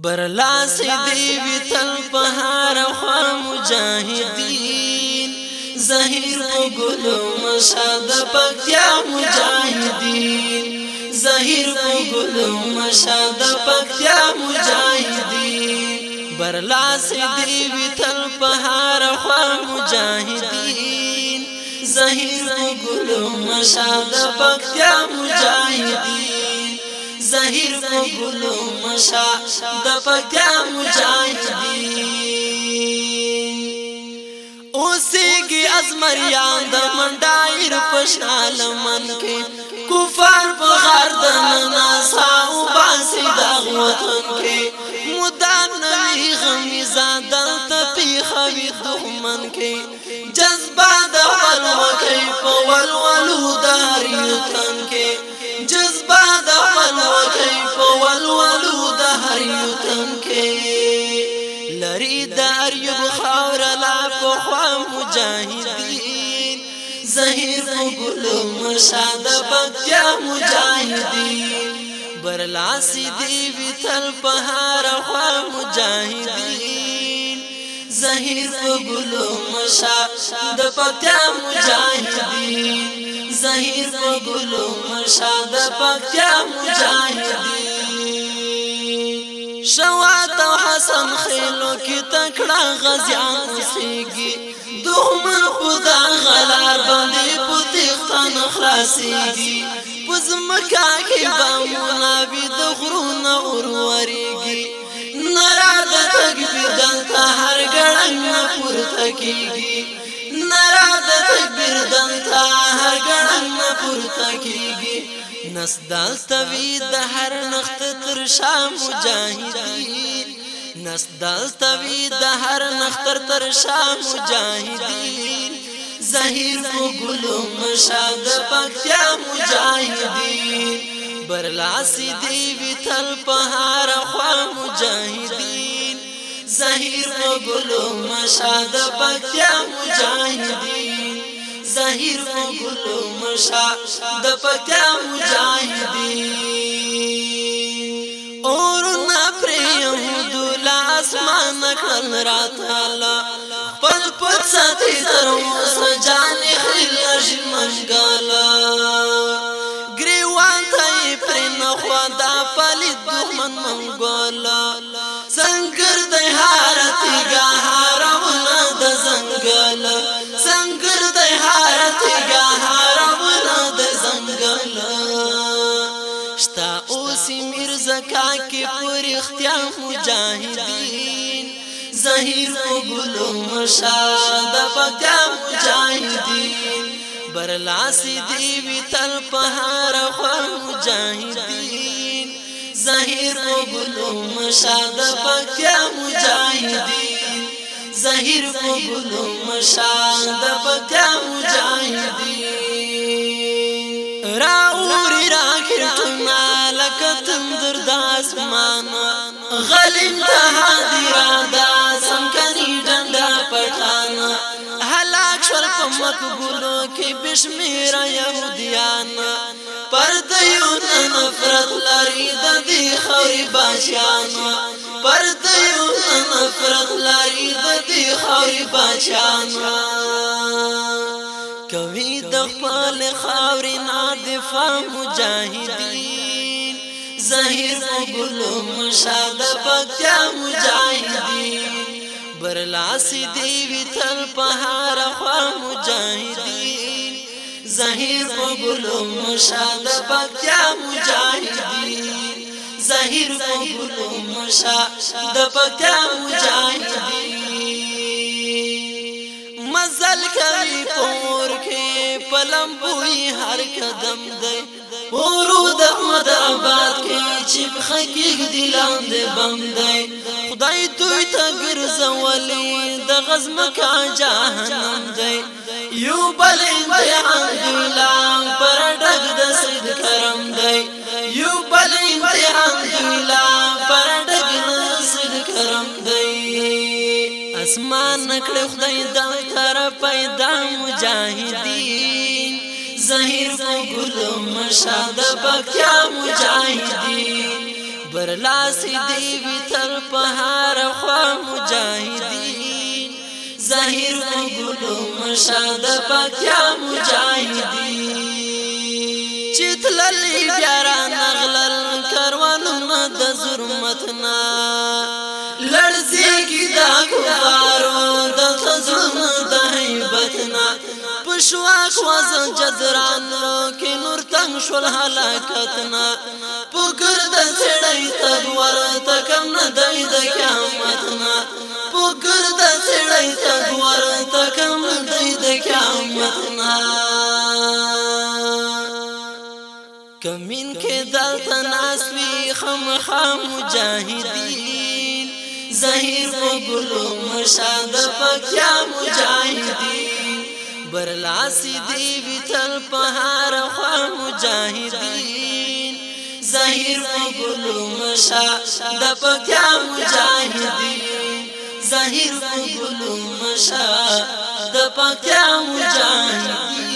برلاس دی وی تل په هار خوا مجاهدین ظاهر په ګل مشاد پکتیا مجاهدین ظاهر په ګل مشاد پکتیا مجاهدین برلاس دی وی تل په هار خوا مجاهدین ظاهر په ګل مشاد پکتیا مجاهدین ظاهر په ګلو مشا د پکا مجاهدین اوسېږي ازمریان د منډایر په شال من کې کفار په غردن ناسا او باسي د وطن کې مدان نوی غمی زادل تپی خوی دخمن کی جذبہ دا ولوکی پا ولولو داری تن کی یو خاور لا په خوا مجاهدین زهیر په ګل مشاد پکیا مجاهدین برلاسی دی وی تل په هار خوا مجاهدین زهیر په ګل مشاد پکیا مجاهدین زهیر په ګل مشاد پکیا مجاهدین شوا سم خېلو کې تکړه غزيان اوسېږي دومره خدا غلار باندې پوتختن خلاصېږي پزمکا کې بامونه بي د غرونه اوروريږي نرا د تکبیر دلته هر ګړنګ پورته کیږي نرا د تکبیر دلته هر ګړنګ پورته کیږي نس دالتوی د هر نخت تر شام مجاهدین نس داستوي د هر نختر تر شاه مجاهدین زهیر کو ګلو مشاد پکتیا مجاهدین برلاسی دیوی تل پهار خوا مجاهدین زهیر کو ګلو مشاد پکتیا مجاهدین زهیر کو ګلو مشاد پکتیا مجاهدین نکړل راتاله پر پټ ساتي تر اوس جان خل اجل مشګاله ګریوان ته پر نه خوا دا پلي دښمن منګاله څنګه د حارت گا حرم نه د زنګل څنګه د حارت گا حرم نه د زنګل شتا اوس میرزا کا کې پر اختیار مجاهدین زهیر په ګلو مشاد پکا مجاهدین برلاسی دیوی تل پهار خوا مجاهدین زهیر په ګلو مشاد پکا مجاهدین زهیر په ګلو مشاد پکا مجاهدین راوري راخر ټنا لکه تندر د اسمان غلم ته حاضر مقبولو کې بشمیر يهوديان پر دیو نفرت لري د دې خوري باشان پر دیو نفرت لري د دې خوري باشان کوي د خپل خاورې نه دفاع مجاهدین ظاهر وګلو مشاده پکیا مجاهدین خلاص دی وی تل په هر خوا مجاهدین زهیر په ګلو مشاد پکیا مجاهدین زهیر په ګلو مشاد پکیا مجاهدین مزل کوي پور کې پلم بوئی هر قدم دی ورو د احمد آباد کې چې خکیګ دی لاندې باندې خدای دوی ته ګرځولې د غزم کا جهنم دی یو بل امتحان دی لام پر ډګ د سید کرم دی یو بل امتحان دی لام پر ډګ د سید کرم دی اسمان نکړ خدای دا تر پیدا مجاهدین زهیر په ګل مشاد پکیا مجاهدین برلاس دی وی تر پهار خوا مجاهدین زهیر په ګل مشاد پکیا مجاهدین چتلل پیارا نغلل کروانونه د ظلمتنا لړزي کی دا کوارو د ظلم د هیبتنا پشواک وزن جدران کې نور تنگ شول حلاکت نه پوګر د سړی تدور تکم نه دای د قیامت نه پوګر د سړی تدور تکم نه دای د قیامت نه کمین کې دلته ناس وی خم خام مجاهدین ظاهر وګلو مشاد پکیا مجاهدین برلاسی دی وی تل په هر خوا مجاهدین ظاهر وګلو مشا د پکیا مجاهدین ظاهر وګلو مشا د پکیا مجاهدین